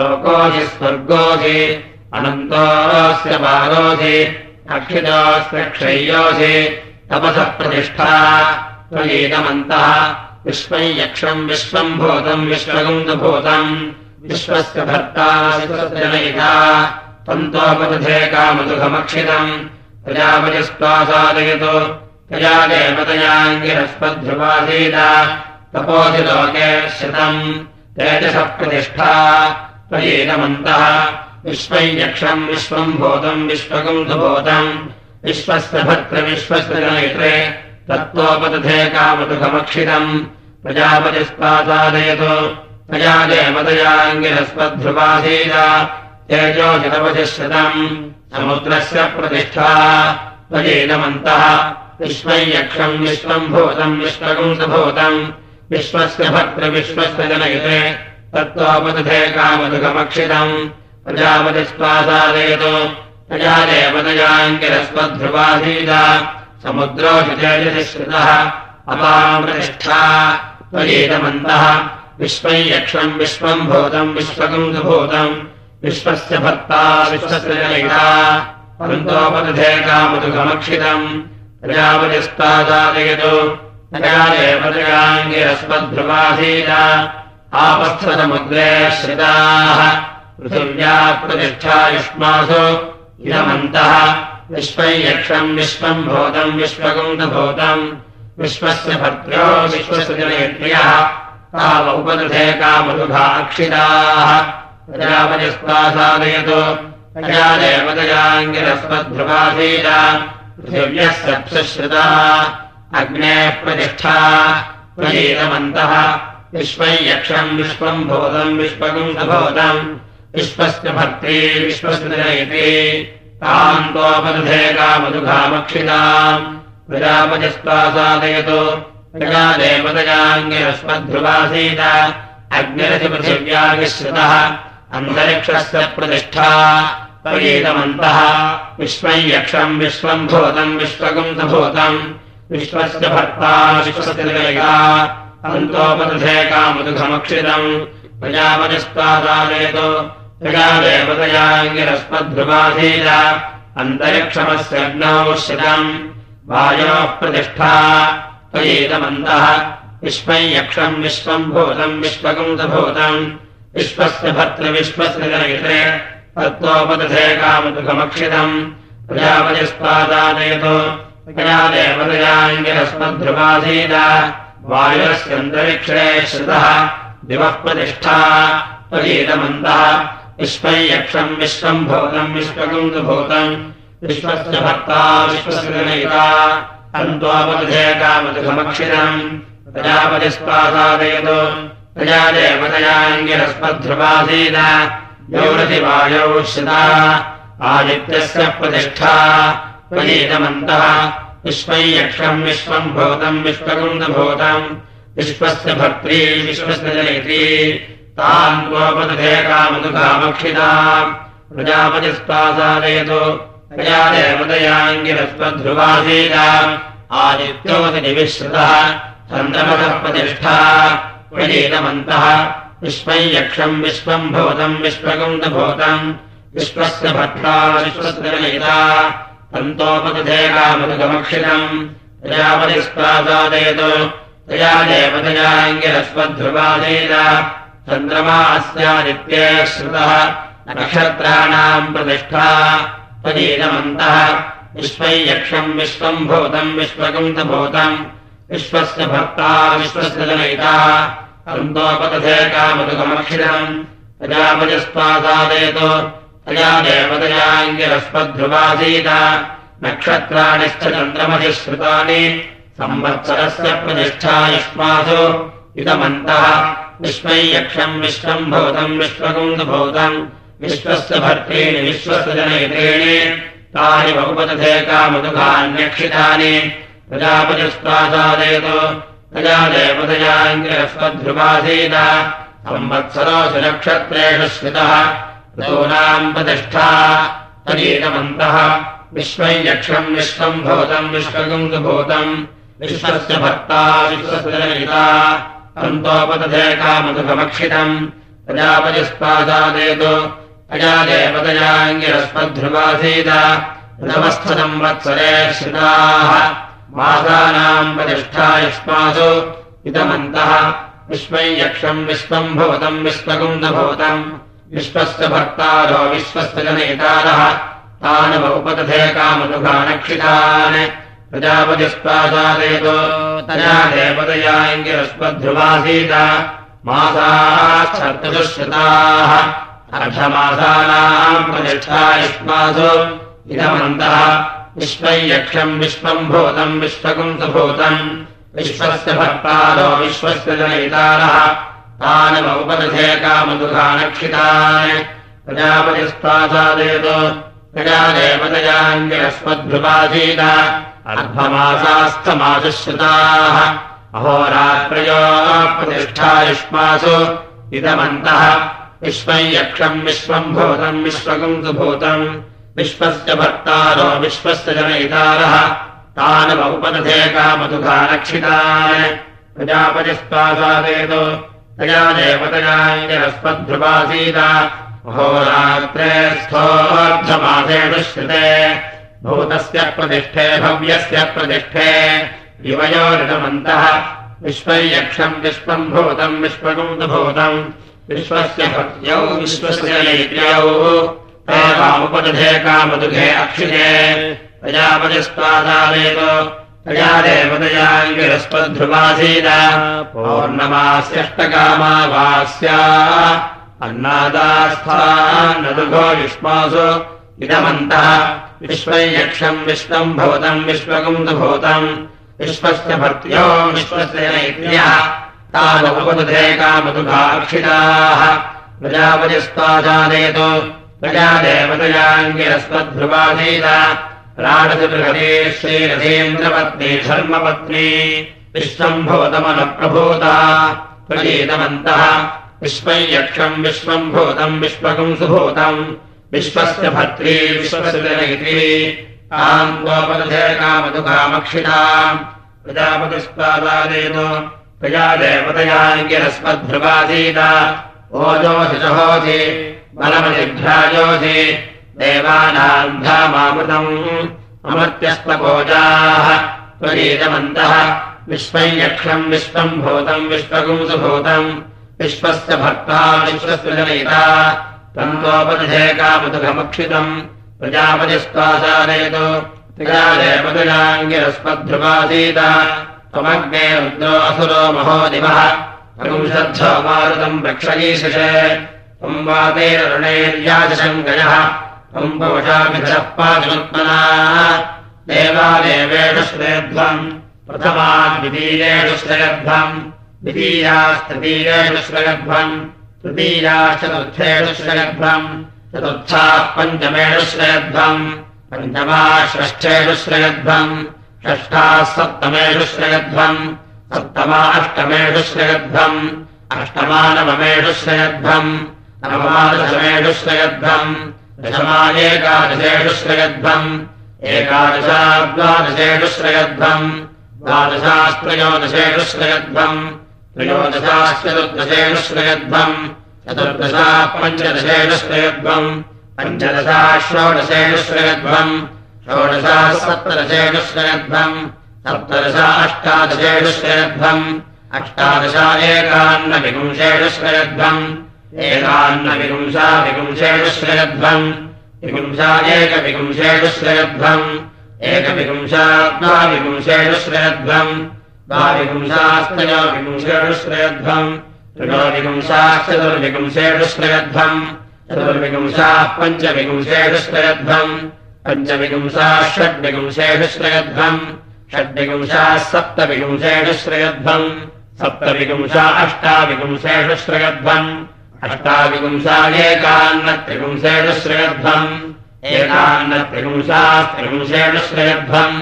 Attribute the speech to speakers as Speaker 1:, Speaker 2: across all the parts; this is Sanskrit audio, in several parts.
Speaker 1: लोकोऽधि अनन्तोऽस्य पारोधि अक्षितोऽस्य क्षय्योऽधि तपसः प्रतिष्ठा त्वयेदमन्तः विश्वम् यक्षम् विश्वम् भूतम् विश्वगुन्दभूतम् विश्वस्य भर्ता विश्वजनयिता तन्तोपदधे कामदुघमक्षितम् प्रजापतिस्त्वासादयतु प्रजा देवतयाङ्गिरस्पध्रुवासीत तपोधिलोके श्रितम् तेजसः प्रतिष्ठा। त्वयेदमन्तः विश्वम् यक्षम् विश्वम् भूतम् विश्वगुन्धभूतम् विश्वस्य भर्तृविश्वस्य जनयित्रे। तत्त्वोपदधे कामदुघमक्षितम् प्रजापतिस्त्वासादयतु। प्रजा देवतयाङ्गिरस्पध्रुवासीत तेजोजितवधिश्रितम् समुद्रस्य प्रतिष्ठा। त्वयेदमन्तः विश्वम् यक्षम् विश्वम् भूतम् विश्वगुंसभूतम् विश्वस्य भर्तृविश्वस्य जनयते तत्त्वोपदधे कामदुघमक्षितम् प्रजापतिस्वासादयतु प्रजा देवतयाङ्गिरस्वध्रुवासीत समुद्रोषितेजसि श्रितः अपाम् प्रतिष्ठा त्वयेदमन्तः विश्वम् भूतम् विश्वगुंसभूतम् विश्वस्य भर्ता विश्वस्य जनयिता। परन्तोपदधे कामदुघमक्षितम् प्रजापतिस्तादादयतु प्रजादेवतयाङ्गिरस्मद्ध्रुवासीत आपस्थसमुद्रे श्रिताः। पृथिव्या प्रतिष्ठा युष्मासु इदमन्तः विश्वम् यक्षम् विश्वम् भूतम् विश्वगुन्दभूतम् विश्वस्य भर्त्रो विश्वस्य जनयत्र्यः ताव उपदधे कामदुघाक्षिताः प्रजापतिस्तासादयतु प्रजादेवतयाङ्गिरस्मद्ध्रुवासीत पृथिव्यः सप्सश्रुता अग्नेः प्रतिष्ठा। प्रयेतमन्तः विश्वम् यक्षम् विश्वम् भूतम् विश्वगुंसभूतम् विश्वस्य भर्त्री विश्वस्य जनयति तान्तोपदधे कामदुघामक्षिताम् प्रजापतिस्त्वासादयतु प्रजादेवतयाङ्गिरस्मध्रुवासीत अग्निरथिपृथिव्याविश्रुतः अन्तरिक्षस्य प्रतिष्ठा। प्रयेतमन्तः विश्वम् यक्षम् विश्वम् भूतम् विश्वगुंसभूतम् विश्वस्य भर्ता विश्वस्य निलयिता अन्तोपदधे कामदुघमक्षितम् प्रजापतिस्त्वादादयतु प्रजादेवतयाङ्गिरस्मध्रुवाधीत अन्तरिक्षमस्य अग्नौ श्रितम् वायोः प्रतिष्ठा त्वयेतमन्तः विश्वम् यक्षम् विश्वम् भूतम् विश्वगुंसभूतम् विश्वस्य तत्त्वोपदधे कामदुघमक्षितम् प्रजापतिस्त्वादादयतु प्रजादेवतयाङ्गिरस्मध्रुवाधीत वायुरस्यन्तरिक्षे श्रुतः। दिवः प्रतिष्ठा त्वयेदमन्तः विश्वम् यक्षम् विश्वम् भूतम् विश्वगुन्दभूतम् विश्वस्य भक्ता विश्वस्य जनयिता अन्तोपदधे कामदुघमक्षितम् प्रजापतिस्त्वासादयतु प्रजादेवतयाङ्गिरस्मध्रुवाधीत यौरतिवायौ श्रिता। आदित्यस्य प्रतिष्ठा त्वयेदमन्तः विश्वम् यक्षम् विश्वम् भूतम् विश्वगुन्दभूतम् विश्वस्य भर्त्री, विश्वस्य जनयति ताम् त्वोपदधे कामदुघामक्षिता प्रजापतिस्त्वासादयतु प्रतिष्ठा। त्वयेदमन्तः यक्षम् विश्वम् भूतम् विश्वस्य भर्ता, विश्वस्य जनयिता तन्तोपदधे कामदुघमक्षितम् प्रजापतिस्त्वासादयतु प्रजादेवतयाङ्गिरस्वध्रुवासीत चन्द्रमा अस्यादित्ये श्रुतः। नक्षत्राणाम् प्रतिष्ठा। त्वयेदमन्तः विश्वम् यक्षम् विश्वम् भूतम् विश्वगुन्दभूतम् विश्वस्य भर्ता विश्वस्य जनयिता। तन्तोपदधे कामदुघमक्षितम् प्रजापतिस्त्वासादयतु तया देवतयाङ्गिरस्मध्रुवासीत नक्षत्राणिश्च चन्द्रमसि श्रुतानि संवत्सरस्य प्रतिष्ठा युष्मासु इदमन्तः विश्वम् यक्षम् विश्वम् भूतम् विश्वगुन्दभूतम्। विश्वस्य भर्त्रीणि विश्वस्य जनयित्रीणि। तानि बहुपदधे कामदुघान्यक्षितानि प्रजापतिस्त्वासादयतु। तया देवतयाङ्गिरस्मध्रुवासीत संवत्सरोऽसु नक्षत्रेषु श्रितः ऋतूनाम् प्रतिष्ठा तदीतमन्तः विश्वम् यक्षम् विश्वम् भूतम् विश्वगुन्दभूतम् विश्वस्य भर्ता विश्वस्य कामदुघमक्षितम् प्रजापतिस्पादादेतु। वत्सरे श्रुताः। मासानाम् प्रतिष्ठा इदमन्तः विश्वम् यक्षम् विश्वम् भवतम् विश्वकुन्दभवतम् विश्वस्य भर्तारो विश्वस्य जनयितारः तान् उपदधे कामनुघानक्षितान् प्रजापतिस्पादादेतो तया देवतया इङ्गिरस्मध्रुवासीत मासाश्चतुश्रुताः अर्धमासानाम् प्रतिष्ठा युष्मासु विश्वम् यक्षम् विश्वम् भूतम् विश्वकुम् सुभूतम् विश्वस्य भक्तारो विश्वस्य जनयितारः तान् उपदधे कामदुघानक्षितान् प्रजापतिस्पासादेतो प्रजादेवतयाङ्गिरस्मद्भ्युपासीत अर्धमासास्थमासुश्रुताः अहोरात्रयो प्रतिष्ठा युष्मासु इदमन्तः। विश्वम् यक्षम् विश्वम् भूतम् विश्वकम् सुभूतम् विश्वस्य भर्तारो विश्वस्य जनयितारः तान् बहुपदधे कामदुघानक्षितान् प्रजापतिस्पासादेतो तया देवतयाङ्गिरस्मद्भ्युपासीत अहोरात्रे स्थोऽर्धमासेषु श्रुते भूतस्य प्रतिष्ठे भव्यस्य प्रतिष्ठे। युवयोरिदमन्तः विश्वयक्षम् विश्वम् भूतम् विश्वकम् भूतम् विश्वस्य भक्त्यौ विश्वस्य नैत्र्यौ तामुपदधे कामदुघे अक्षिते प्रजापतिस्पादादेव तया देवतयाङ्गिरस्पध्रुवासीत पौर्णमास्यष्टकामावास्या। अन्नादास्थान्नदुघो युष्मासु इदमन्तः। विश्वयक्षम् विश्वम् भवतम् विश्वकम् भूतम् विश्वस्य भर्त्यो विश्वस्य नैत्र्यः। तानुपदधे कामदुघाक्षिताः प्रजापतिस्ताजादेतो प्रजादेवतयाङ्गिरस्मद्भ्रुवासीत राडतिबृहते श्रीरथेन्द्रपत्नी धर्मपत्नी विश्वम् भूतमनप्रभूता प्रचेतवन्तः विश्वम् यक्षम् विश्वम् भूतम् विश्वकम् सुभूतम् विश्वस्य भर्त्री विश्वस्य जनयित्री ताम् गोपदधे कामदुकामक्षिता प्रजापतिस्पादादेतो प्रजादेवतयाङ्गिरस्मद्भ्रुवासीत ओजोऽसि सहोसि बलमतिभ्राजोऽसि देवानाम् धामामृतम् अमर्त्यस्तकोजाः त्वरीतमन्तः विश्वम् भूतम् विश्वकुम् सुभूतम् विश्वस्य भक्ता विश्वस्य जनयिता तन्तोपदधे कामदुघमक्षितम् प्रजापतिस्वासादयतु प्रजादेवतयाङ्गिरस्मद्भ्रुवासीत त्वमग्ने रुद्रो असुरो महो दिवः अनुषद्धो मारुतम् त्वम् वातेररुणेर्याजशङ्कयः त्वम् पवशाभिधः पातिमुत्मना देवादेवेषु श्रेध्वम् प्रथमा द्वितीयेषु श्रयध्वम् द्वितीयास्तृतीयेषु श्रयध्वम् तृतीयाश्चतुर्थेषु श्रयध्वम् चतुर्थाः पञ्चमेषु श्रयध्वम् पञ्चमा षष्ठेषु श्रयध्वम् षष्ठाः सप्तमेषु श्रयध्वम् सप्तमा अष्टमेषु श्रयध्वम् अष्टमा नवमादशमेषु श्रयध्वम् दशमानेकादशेषु श्रयध्वम् एकादशा द्वादशेषु श्रयध्वम् द्वादशास्त्रयोदशेषु श्रयध्वम् त्रयोदशाश्चतुर्दशेषु श्रयध्वम् चतुर्दशा पञ्चदशेषु श्रयध्वम् पञ्चदशा षोडशेषु श्रयध्वम् षोडशा सप्तदशेषु श्रयध्वम् सप्तदशा अष्टादशेषु श्रयध्वम् अष्टादशा एकान्नविपुंशेषु श्रयध्वम् एतान्न विपुंसा विपुंसेणुश्रयध्वम् विपुंसा एकविपुंसेणुश्रयध्वम् एकविपुंसात्मा विपुंसेणुश्रयध्वम् द्वाविपुंसास्तया विपुंसेणुश्रयध्वम् त्रिगोविपुंसाश्चतुर्विपुंसेणुश्रयध्वम् चतुर्विपुंसाः पञ्चविपुंसेणुश्रयध्वम् पञ्चविपुंसाः षड्विपुंसेणुश्रयध्वम् षड्विपुंसाः सप्तविपुंसेणुश्रयध्वम् सप्तविपुंसा अष्टाविपुंसेणुश्रयध्वम् षड्विपुंशेषु श्रयध्वम् षड्विपुंशाः सप्तविपुंशेषु श्रयध्वम् अष्टाविपुंशेषु श्रयध्वम् एकान्नत्रिपुंशेषु श्रयध्वम् एकान्नत्रिपुंशास्त्रिपुंशेषु श्रयध्वम्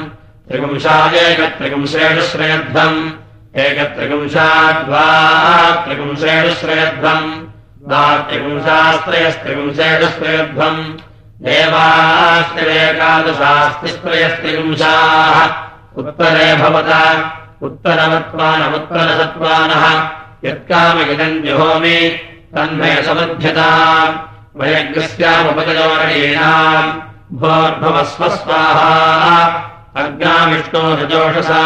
Speaker 1: त्रिपुंशा एकत्रिपुंशेषु श्रयध्वम् एकत्रिपुंशा द्वा त्रिपुंशेषु श्रयध्वम् द्वा त्रिपुंशास्त्रयस्त्रिपुंशेषु श्रयध्वम् देवास्त्रिरेकादशास्तिस्त्रयस्त्रिपुंशाः उत्तरे भवत उत्तरवत्त्वानमुत्तरसत्त्वानः यत्कामगिदम् जुहोमि तन्मे समध्यता वयज्ञस्यामुपतयोरणीनाम् भोर्भवस्वस्वाहा अग्नाविष्णो रजोषसा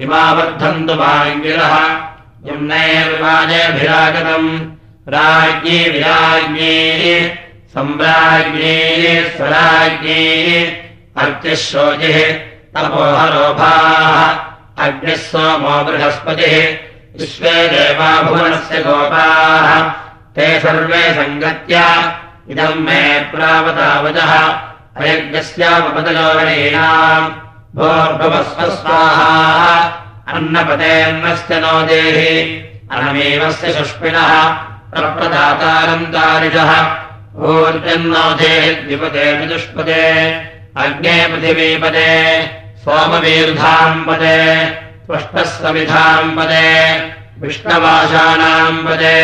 Speaker 1: इमावर्धन्तु वाङ्गिरः। यम्नैर्वाजेभिरागतम् राज्ञी विराज्ञी। सम्राज्ञी स्वराज्ञी। शोचिः तपोहरोभाः। अग्निः सोमो बृहस्पतिः। विश्वे देवाभुवनस्य गोपाः। ते सर्वे सङ्गत्या। इदम् मे प्रावतावचः अयज्ञस्यापदयोरणीनाम् भोर्भुवस्वस्वाहा। अन्नपतेऽन्नस्य नो देहि। अनमेवस्य प्रप्रदातारन्तारिषः ऊर्जन्नो देहि द्विपदे विदुष्पदे। अग्ने पृथिवीपदे। सोमवीर्धाम् पदे त्वष्टः समिधाम् पदे विष्णवाशानाम् पदे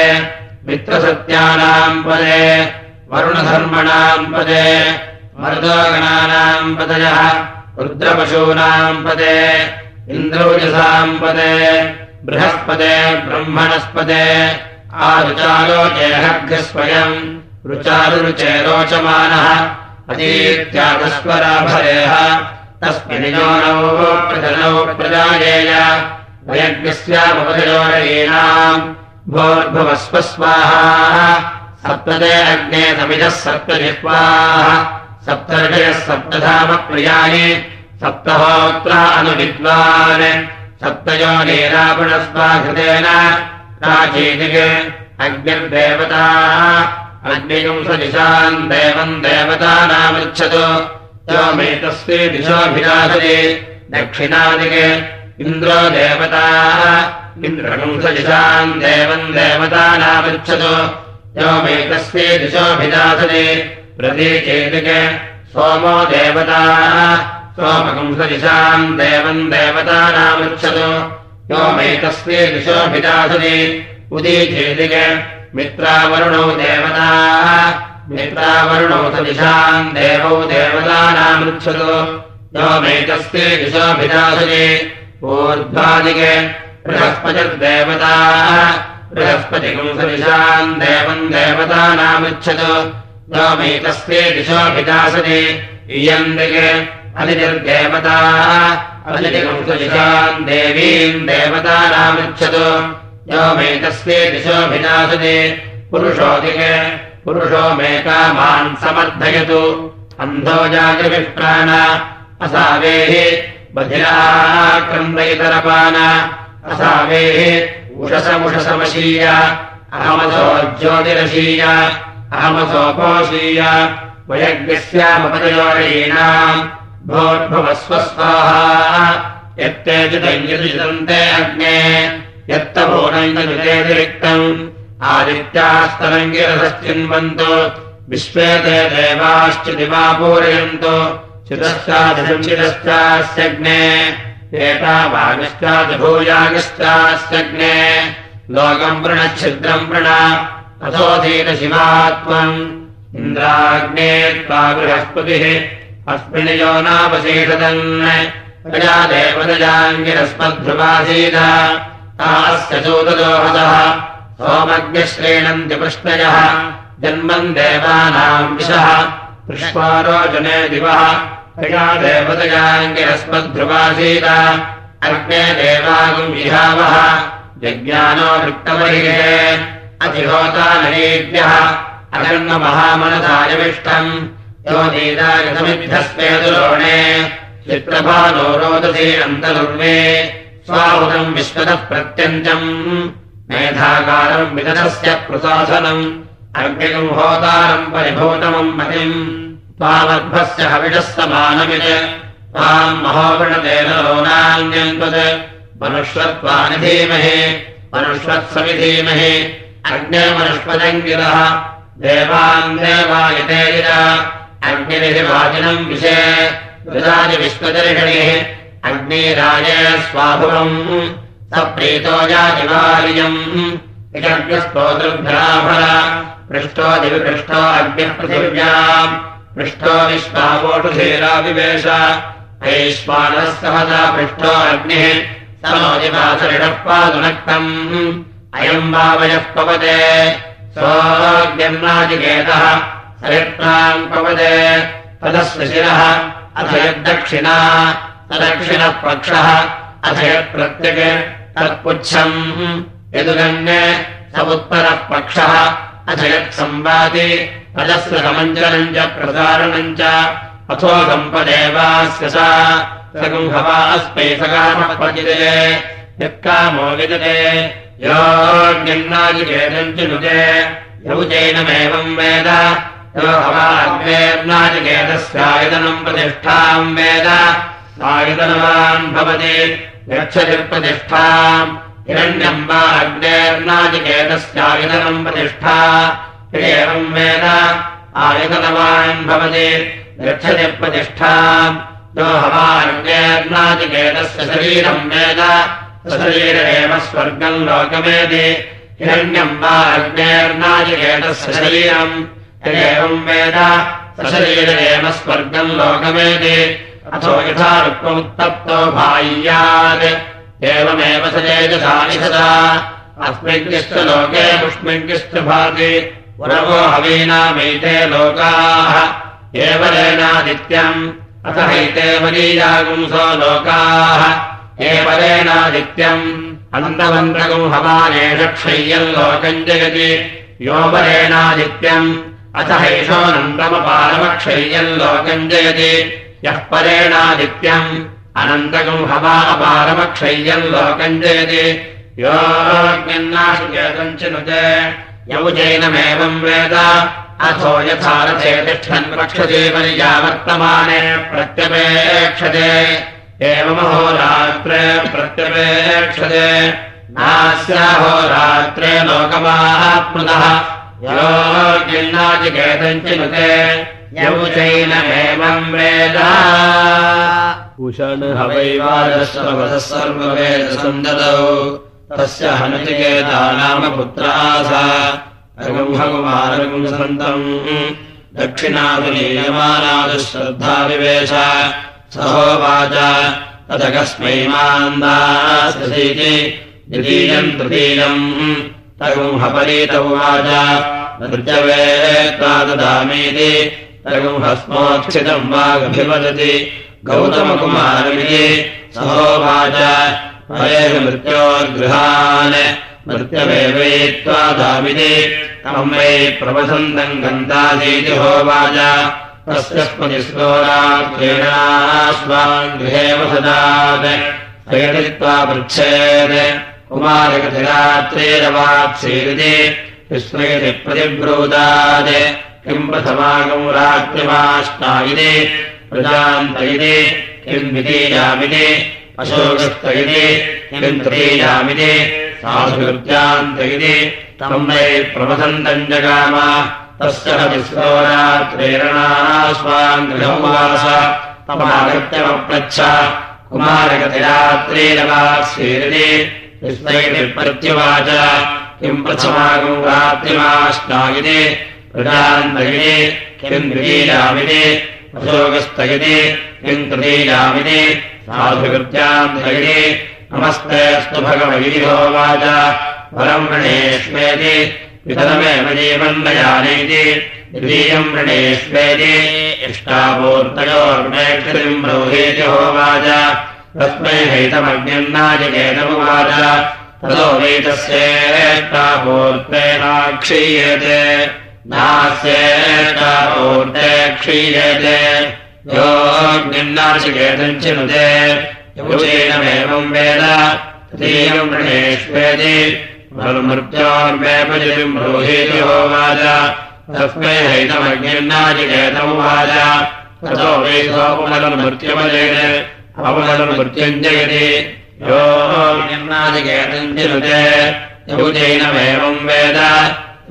Speaker 1: मित्रसत्यानाम् पदे वरुणधर्मणाम् पदे मर्दोगणानाम् पदयः रुद्रपशूनाम् पदे इन्द्रौजसाम् पदे बृहस्पदे ब्रह्मणस्पदे आरुचालोचेहग्रस्वयम् रुचारुरुचे रोचमानः अतीत्यागस्वराभरेह तस्मिन्योनौ प्रजनौ प्रजायेय। वयज्ञस्यामुपदयोरणीनाम् भोर्भुवस्वस्वाहा सप्तदे अग्ने समिजः सप्तजिह्वाः। सप्तर्षयः सप्तधामप्रियाणि। सप्तहोत्रा अनुविद्वान्। सप्तयो नीरापुणस्वाघृतेन प्राचीदिक् अग्निर्देवताः। अग्नियुंसदिशाम् देवम् देवतानामृच्छतु योमेतस्ये दिशोऽभिराधरे दक्षिणादिके इन्द्रो देवताः। इन्द्रपुंसदिशाम् देवम् देवतानामृच्छतु योमेतस्ये दिशोऽभिराधरे प्रतीचेतिके सोमो देवताः। सोमपुंसदिशाम् देवम् देवतानामृच्छतु योमेतस्ये दिशोऽभिराधरे उदीचेतिके मित्रावरुणौ देवताः मित्रावरुणौ सदिशाम् देवौ देवतानामृच्छतु। योमेतस्ये दिशोऽभिराधरे ऊर्ध्वादिके बृहस्पतिर्देवताः। बृहस्पतिपुंसदिशाम् देवम् देवतानामृच्छतु। योमेतस्ये दिशोऽभिदासति इयन्दिके अलितिर्देवताः अलितिपुंसदिशाम् देवीम् देवतानामृच्छतु। योमेतस्ये दिशोऽभिदासति पुरुषोदिके पुरुषो मे कामान् समर्थयतु। अन्धो जागृभिप्राण असावेः बधिराक्रन्दयितरपान असावेः उषसमुषसमशीय अहमसो ज्योतिरशीय अहमसोपोषीय वयज्ञस्यामपदयोरीणाम् भोर्भुवस्वस्वाहा। यत्तेजितञ्जलितन्ते अग्ने यत्तभूनञ्जलितेतिरिक्तम् आदित्यास्तरङ्गिरसश्चिन्वन्तु विश्वे ते देवाश्च दिवा पूरयन्तु। चिरश्चादशम् चिरश्चास्यग्ने एतावागश्चादभूयागश्चास्यग्ने लोकम् प्रणच्छिद्रम् प्रण अथोधीतशिवा त्वम् इन्द्राग्ने त्वा बृहस्पतिः। अस्मिन् यो नावशेषदन्। प्रजा देवदजाङ्गिरस्मद्ध्रुवासीद तास्य सूतदोहदः सोमज्ञश्रेणन्ति कृष्णयः जन्मम् देवानाम् विशः। पुष्पारोचने दिवः। प्रजा देवदजाङ्गिरस्मद्ध्रुवासीद अग्ने देवागम् विहावः। यज्ञानो वृत्तमहिरे अधिहोतानरेभ्यः अगन्महामनदायविष्टम् यो नीदायसमिभ्यस्मेदुरोणे चित्रभानो रोदसी अन्तर्वे स्वाहुतम् विश्वतः प्रत्यञ्चम् मेधाकारम् विदधस्य प्रसाधनम् अग्निकम् होतारम् परिभूतमम् मतिम्। त्वामध्वस्य हविषः त्वाम् महोगणतेनोनान्यन्त्वत् मनुष्वत्वानि धीमहि। मनुष्वत्समिधीमहि अग्ने मनुष्वदङ्गिरः देवान् देवायते अग्निरिः वाजिनम् विषे। विदानि विश्वदर्षणिः अग्निराजे स्वाभुवम् स प्रीतो याजिवार्यम् इषग्यस्तोतृभ्यराभर पृष्ठो दिविपृष्ठो अग्निः पृथिव्याम् पृष्ठो विश्वावोटुधीराविवेश वैश्वानः सहसा पृष्ठो अग्निः। समोदिवासरिणः पादुनक्तम्। अयम् वावयः पवते। सोऽग्निर्नाजिकेतः सरित्राम् पवदे तदस्य शिरः अथ यद्दक्षिणा सदक्षिणः पक्षः अथ यत्प्रत्यक् तत्पुच्छम्। यदुगण्य स उत्तरः पक्षः अथ यत्संवादि तदस्य समञ्जनम् च प्रसारणम् च। अथो सम्पदेवास्य सा। सगुम्भवास्मै सकामपतिते यत्कामो विदते। योऽग्निर्नाजिकेतम् च नुते यौजैनमेवम् वेद। यो हवाग्नेर्नाजिकेतस्यायतनम् प्रतिष्ठाम् वेद। आयतनवान् भवति गच्छति प्रतिष्ठाम् हिरण्यम् वा अग्नेर्नाजिकेतस्यायतनम् प्रतिष्ठा। एवम् वेद आयतनवान् भवति। गच्छति प्रतिष्ठाम् यो हवाग्नेर्नाजिकेतस्य शरीरम् वेद। शरीर एव स्वर्गम् लोकमेति। हिरण्यम् वा अग्नेर्नाजिकेतस्य शरीरम्। यदेवम् वेद। सशरीर एव स्वर्गम् लोकमेति अथो यथा रुक्ममुत्तप्तो बाह्यात् एवमेव स चेतसानि सदा। अस्मिन्निश्च लोके पुष्मिन्निश्च भाति। पुरवो हवीनामैते लोकाः। एवलेनादित्यम् अथ हैते वलीयागुंसो लोकाः। एवलेनादित्यम् अन्तवन्तगुम् हवानेष क्षय्यम् लोकम् योपरेणादित्यम् अथ हैषोऽनन्तमपारमक्षय्यम् लोकम् जयति यः परेणादित्यम्। अनन्तकम् हवा अपारमक्षय्यम् लोकम् जयति योऽग्निन्नाशुकेतम् चिनुते यौजैनमेवम् वेद। अथो यथा रथे तिष्ठन् पक्षजीवनि यावर्तमाने प्रत्यपेक्षते। एवमहोरात्रे प्रत्यपेक्षते। नास्याहोरात्रे लोकमाप्नुतः योगिन्नाचिकेतम्
Speaker 2: सर्ववेदसन्दतौ तस्य हनचिकेता नाम पुत्रासा रघुभगुमारगुम् सन्तम् दक्षिणाभिनीयमानादुश्रद्धाविवेश सहोवाच। तदकस्मै मान्दासीति द्वितीयम् तृतीयम्। तगुंहपरीत उवाच। नृत्यवेत्त्वा ददामीति तगुंहस्मोत्थितम् वागभिवदति गौतमकुमारमिति सहोवाच हरेः मृत्योर्गृहान् मृत्यवेवयित्वा वै प्रवसन्तम् होवाच तस्य स्मतिस्कोरात्रेणास्मान् गृहे वसदात् प्रयतित्वा पृच्छेत् कुमारकथिरात्रेरवाप्सेरिति विस्मयति प्रतिब्रूदात् किम् इति प्रजान्त इति किम् द्वितीयामिति अशोकस्त इति किम् तृतीयामिति साधुकृत्यान्त इति तम् वै प्रवसन्तम् जगाम तस्य विस्कोरात्रेरणास्मान् गृहमुवास तमागत्यमप्रच्छ कुमारगतिरात्रेरवाप्सेरिति विस्मयति प्रत्युवाच किम् प्रथमागम् रात्रिमाष्टागिति किम् द्वितीयामिति अशोकस्तगिति किम् तृतीयामिति साधुकृत्यान्तगिति नमस्ते अस्तु भगवैहोवाच परम् वृणेष्वेति वितरमेव वृणेष्वेति इष्टापूर्तयोर्मेक्षतिम् ब्रूहीति होवाच तस्मै हैतमग्निर्नायकेतमुवाच ततो वैतस्येष्टापूर्तेनाक्षीयते नास्येष्टापूर्ते क्षीयते। योऽग्निर्नाशिकेतम् चिनुते योजेनमेवम् वेद तृतीयम् वृणेष्वेति मृत्योर्मेपजितिम् ब्रूहीति होवाच तस्मै हैतमग्निर्नाचिकेतमुवाच ततो वैसोपमलमृत्युमजेन अपमलमृत्युञ्जयति यो निर्नाचिकेतञ्जिनुते यौजैनमेवम् वेद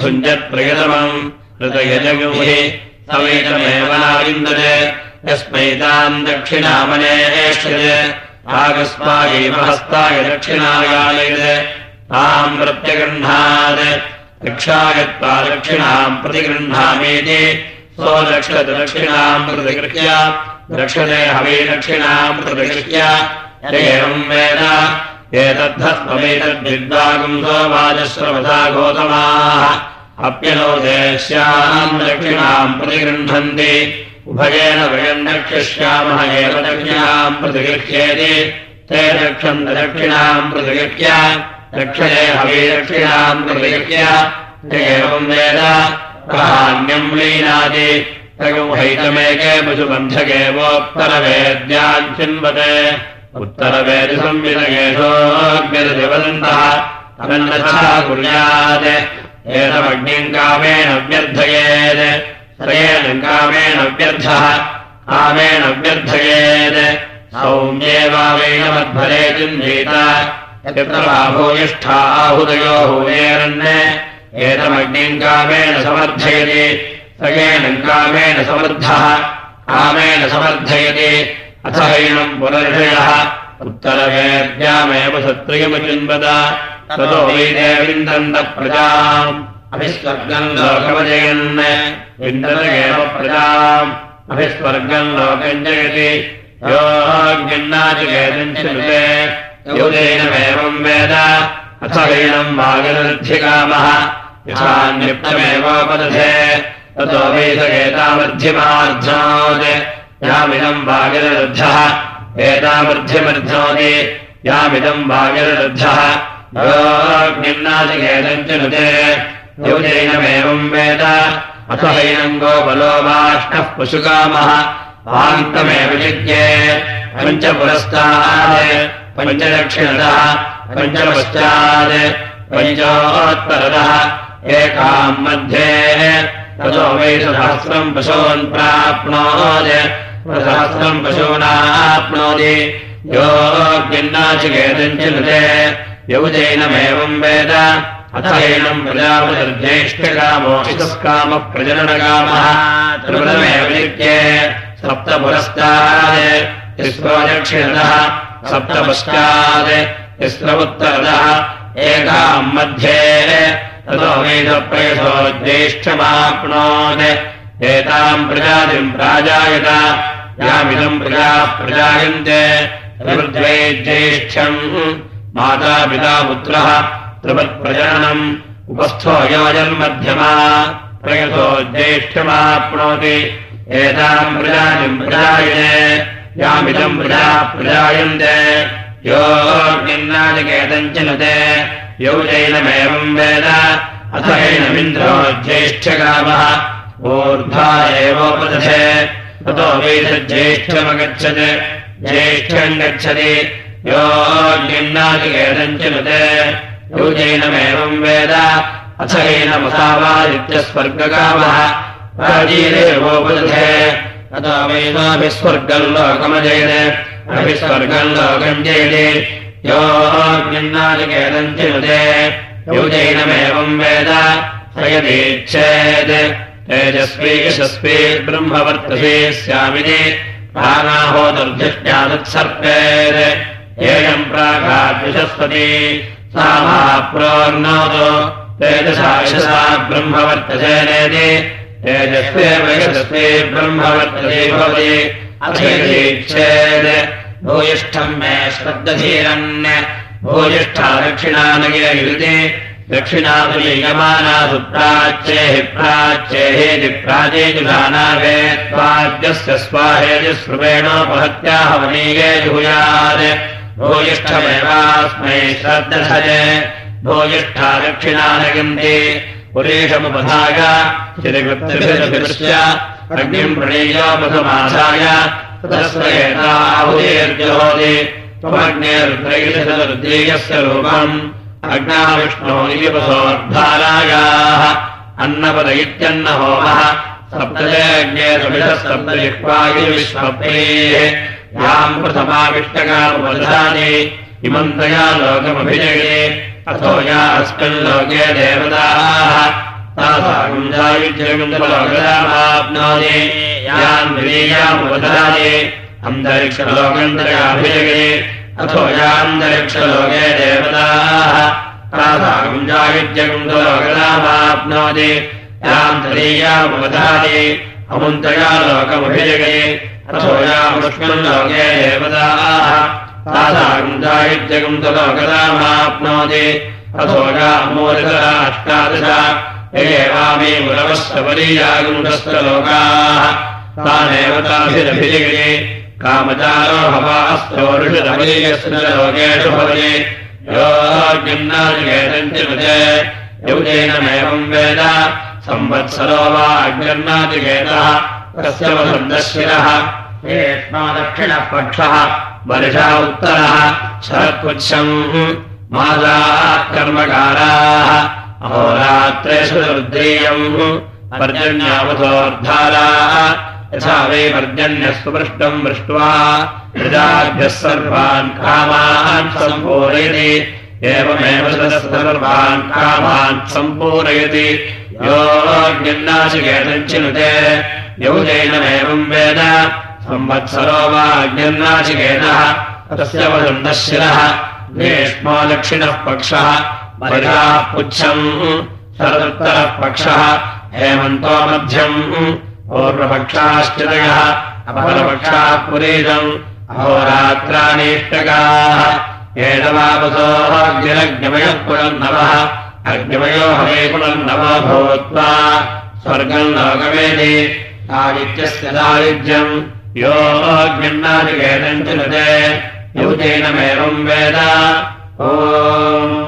Speaker 2: भुञ्जत्प्रयतमम् ऋतयजगुहि समेतमेव नाविन्दते यस्मै ताम् दक्षिणामनेष्यते आकस्मायैवहस्ताय दक्षिणायालयते ताम् प्रत्यगृह्णात् रक्षागत्वा दक्षिणाम् प्रतिगृह्णामीति स्वदक्षत दक्षिणाम् प्रतिगृह्य रक्षते हवे दक्षिणाम् प्रतिगृह्य एवम् वेद एतद्धस्मवेतद्विद्वागुंसो वाजस्रवथा गोतमाः। अप्यनो देश्याम् दक्षिणाम् प्रतिगृह्णन्ति। उभयेन वयम् दक्षिष्यामः एव दक्षिणाम् प्रतिगृह्येति। ते दक्षम् दक्षिणाम् प्रतिगृह्य। दक्षिणे हवे दक्षिणाम् प्रतिगृह्य। एवम् वेद। प्राण्यम् लीनादि। हैतमेके पशुबन्धकेवोत्तरवेद्याम् चिन्वते। उत्तरवेदसंविदकेशोऽग्निर्दिवदन्तः तदन्नथा कुर्यात् एतमग्निम् कामेण व्यर्थयेत्। श्रयेण कामेण व्यर्थः कामेण व्यर्थयेत्। सौम्येवावेण मध्वरे चिन्धीत यत्र वा भूयिष्ठा आहुदयो हूयेरन् एतमग्निम् कामेण समर्थयति। सयेन कामेण समर्थः कामेण समर्थयति अथ हैनम् पुनर्षयः उत्तरवेद्यामेव सत्रियमचिन्वद ततो वैदेविन्दन्तः प्रजाम्। अभिस्वर्गम् लोकमजयन्। एव प्रजाम्। अभिस्वर्गम् लोकम् जयति योऽग्निन्नाचिकेतञ्चिनुते योजेनमेवम् वेद। अथ हैनम् वागनर्ध्यकामः यथा निप्तमेवोपदधे ततो वैसकेतामध्यमार्ध्नोत् यामिदम् वागिररुद्धः। एतामध्यमर्ध्नोति यामिदम् योऽग्निन्नाचिकेतम् च नुते योजैनमेवम् वेद। अथ हैनम् गोपलो वाष्णः पशुकामः। आन्तमेव युज्ये पञ्चपुरस्तात्। पञ्चदक्षिणतः। पञ्चपश्चात्। पञ्चोत्तरतः। एकाम् मध्ये। ततो वै सहस्रम् पशून् प्राप्नोत् सहस्रम् पशूनाप्नोति। योग्यन्नाचिकेतम् चिनुते यौजैनमेवम् वेद। अथैनम् प्रजापतिर्ज्येष्ठकामोषितस्कामः प्रजननकामः त्रिपदमेव नित्ये सप्तपुरस्तात् तिस्रोदक्षिणतः सप्तपश्चात् तिस्रमुत्तरतः एकाम् मध्ये ततो वेदप्रयसो ज्येष्ठमाप्नोत् एताम् प्रजातिम् प्राजायत यामिदम् प्रजाः प्रजायन्ते। त्रिवृद्वे ज्येष्ठ्यम् मातापिता पुत्रः त्रिवत्प्रजननम्। उपस्थो योजन्मध्यमा। प्रयसो ज्येष्ठमाप्नोति एताम् प्रजातिम् प्रजायते। यामिदम् प्रजाः प्रजायन्ते। योऽग्निन्नादिकेतम् चिनुते यौजैनमेवम् वेद। अथ हैनमिन्द्रो ज्येष्ठकामः ऊर्ध्वा एवोपदधे ततो वेदज्येष्ठमगच्छत् ज्येष्ठम् गच्छति। योऽग्निन्नादिकेतम् चिनुते यौजैनमेवम् वेद अथ हैनमसावादित्यस्वर्गकामः प्राचीरेवोपदधे ततो वेदाभिस्वर्गम् लोकमजयते अभिस्वर्गम् लोकम् जयते योऽग्निन्नादिकेतम् चिनुते योजैनमेवम् वेद प्रयतीच्छेत् तेजस्वी यशस्वी ब्रह्मवर्तसे स्यामिनि प्राणाहोदर्धिष्ठादुत्सर्पेत् येयम् प्रागाद्विशस्पति सा महाप्रोर्नोतु तेजसा यशसा यशस्वी ब्रह्मवर्तसे भवति। अथैच्छेत् भूयिष्ठम् मे श्रद्धधीरन् भूयिष्ठा दक्षिणानगिरयुति दक्षिणादुलीयमानासु प्राच्येः स्रुवेणोपहत्याः वनीये जुहुयात्। भूयिष्ठमेवास्मै श्रद्धधये भूयिष्ठा दक्षिणानगन्ति पुरेशमुपधाय चिरकृत्यभिदृश्य अग्निम् प्रणीयोपसमाधाय तस्मैताहुतीर्जहोति त्वमग्नेर्द्रैशतरुद्रीयस्य रूपम् अग्नाविष्णो निलिपसोर्धारायाः अन्नपद इत्यन्न होमः। सप्तजयज्ञेरविषः सप्तजिह्वायुविश्वप्रेः याम् प्रथमाविष्टकामुपधानि इमम् तया लोकमभिजये। अथो या अस्मिन् लोके देवताः विलीयामुपधाये अन्तरिक्षलोकन्तरयाभिजगे अथो यान्तरिक्षलोके देवताः। तासाकुञ्जायुज्यगुन्दलोकदामाप्नोति यान् तदीयामुपधाये अमुन्तया लोकमभिजगे। अथो यामुष्मन् लोके देवताः। तासाकुञ्जायुज्यगुन्दलोकदामाप्नोति अथो यामूलितरा अष्टादश एवामे लोकाः तानेव ताभिरभिजगे कामचारो लोकेषु भवति योऽग्निर्नादिकेतञ्चिमते यौजेनमेवम् वेद। संवत्सरो वा अग्निर्नादिकेतः। तस्य वसन्तशिरः
Speaker 1: दक्षिणः पक्षः
Speaker 2: वर्षा उत्तरः। शरत्पुच्छम्। मासाः कर्मकाराः अहोरात्रेषु रुद्रीयम् पर्जन्यावधोर्धाराः यथा वै पर्जन्यस्तु पृष्टम् दृष्ट्वा प्रजाभ्यः सर्वान् कामान् सम्पूरयति एवमेव सर्वान् कामान् सम्पूरयति। योऽग्निर्नाशिकेतञ्चिनुते यौजैनमेवम् वेद संवत्सरो वा अग्निर्नाशिकेतः तस्य वदन्तः शिरः ग्रीष्मो दक्षिणः पक्षः पुच्छम् शरदुत्तरः पक्षः हेमन्तो मध्यम् पूर्वपक्षाश्चितयः अपरपक्षाः पुरीतम् अहोरात्राणीष्टकाः। एतवापसोः अग्निरग्निमयः पुनर्नवः अग्निमयो हवे पुनर्नवो भूत्वा स्वर्गम् लोकमेति दारिद्र्यस्य दारिद्र्यम्। यो अग्निर्नादिकेतम् चिनुते युतेनमेवम् वेद। ॐ